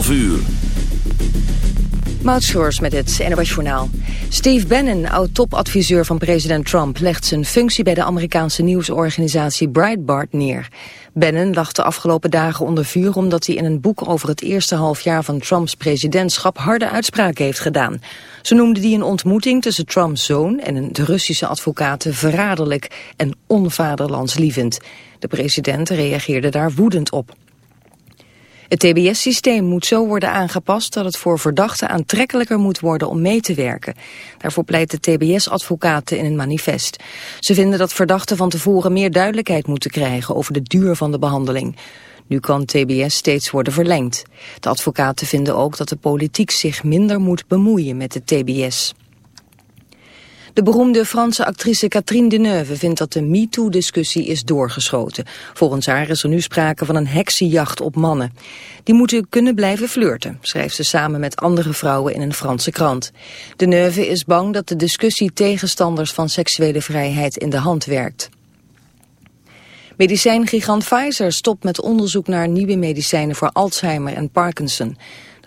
11 uur. Met het NOS Journaal. Steve Bannon, oud-topadviseur van president Trump... legt zijn functie bij de Amerikaanse nieuwsorganisatie Breitbart neer. Bannon lag de afgelopen dagen onder vuur... omdat hij in een boek over het eerste halfjaar van Trumps presidentschap... harde uitspraken heeft gedaan. Ze noemde die een ontmoeting tussen Trumps zoon... en een Russische advocaten verraderlijk en onvaderlandslievend. De president reageerde daar woedend op. Het TBS-systeem moet zo worden aangepast dat het voor verdachten aantrekkelijker moet worden om mee te werken. Daarvoor pleiten TBS-advocaten in een manifest. Ze vinden dat verdachten van tevoren meer duidelijkheid moeten krijgen over de duur van de behandeling. Nu kan TBS steeds worden verlengd. De advocaten vinden ook dat de politiek zich minder moet bemoeien met de TBS. De beroemde Franse actrice Catherine Deneuve vindt dat de MeToo-discussie is doorgeschoten. Volgens haar is er nu sprake van een heksenjacht op mannen. Die moeten kunnen blijven flirten, schrijft ze samen met andere vrouwen in een Franse krant. Deneuve is bang dat de discussie tegenstanders van seksuele vrijheid in de hand werkt. Medicijngigant Pfizer stopt met onderzoek naar nieuwe medicijnen voor Alzheimer en Parkinson.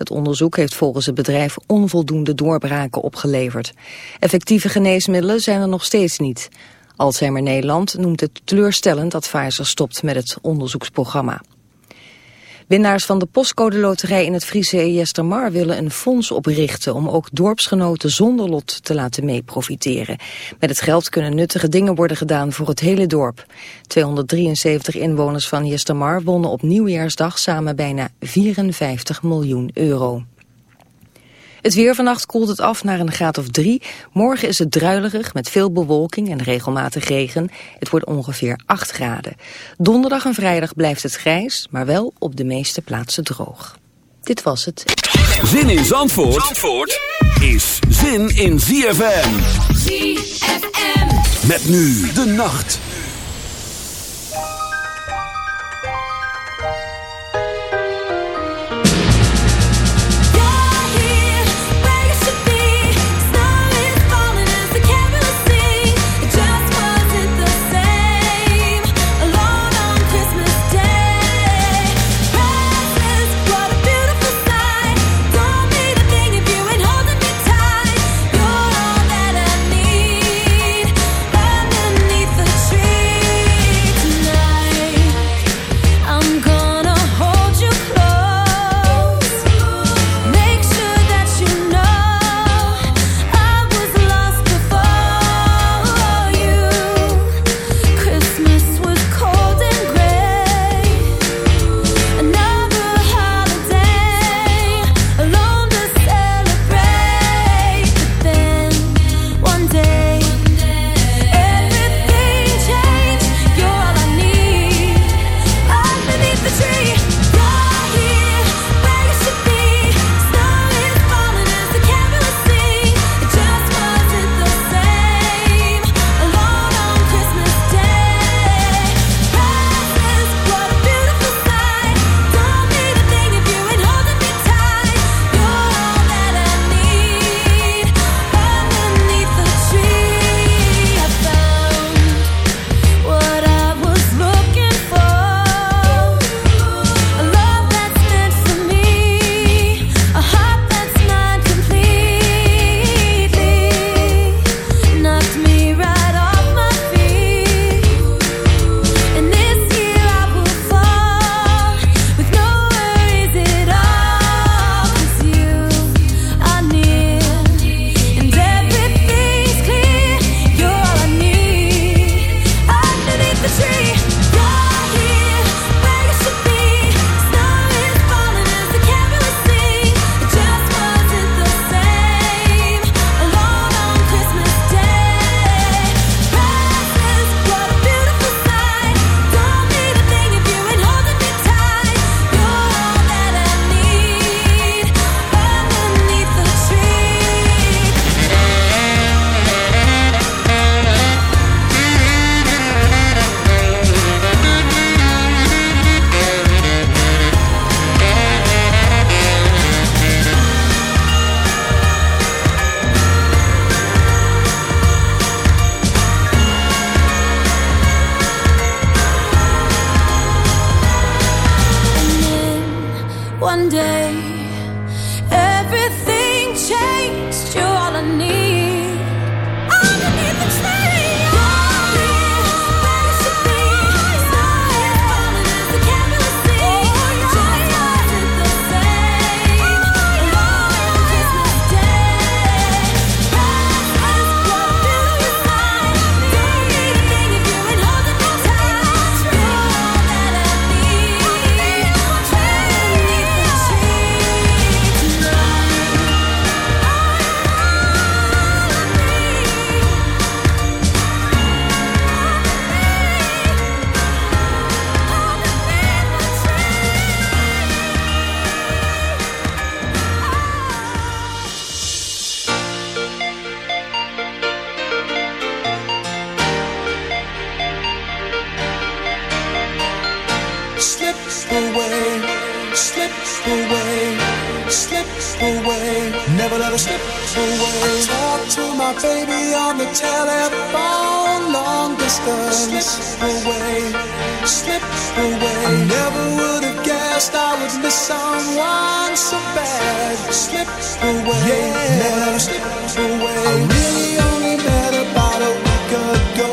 Het onderzoek heeft volgens het bedrijf onvoldoende doorbraken opgeleverd. Effectieve geneesmiddelen zijn er nog steeds niet. Alzheimer Nederland noemt het teleurstellend dat Pfizer stopt met het onderzoeksprogramma. Winnaars van de postcode loterij in het Friese Jestermar willen een fonds oprichten om ook dorpsgenoten zonder lot te laten meeprofiteren. Met het geld kunnen nuttige dingen worden gedaan voor het hele dorp. 273 inwoners van Jestermar wonnen op nieuwjaarsdag samen bijna 54 miljoen euro. Het weer vannacht koelt het af naar een graad of drie. Morgen is het druilerig met veel bewolking en regelmatig regen. Het wordt ongeveer 8 graden. Donderdag en vrijdag blijft het grijs, maar wel op de meeste plaatsen droog. Dit was het. Zin in Zandvoort, Zandvoort is zin in ZFM. ZFM. Met nu de nacht. baby on the telephone, long distance away, slip away. I never would have guessed I would miss someone so bad, slip away, yeah. never slip away. I really only met about a week ago.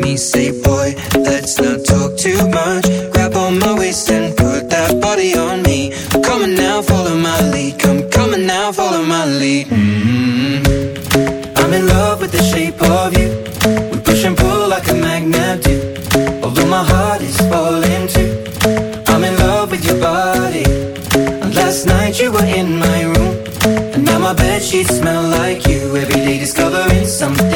me say, boy, let's not talk too much. Grab on my waist and put that body on me. Now, follow my lead. Come now, follow my lead. Mm-hmm. I'm in love with the shape of you. We push and pull like a magnet do. Although my heart is falling too. I'm in love with your body. And last night you were in my room. And now my smell like you. Every day discovering something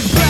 Big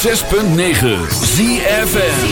106.9 ZFN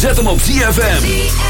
Zet hem op ZFM.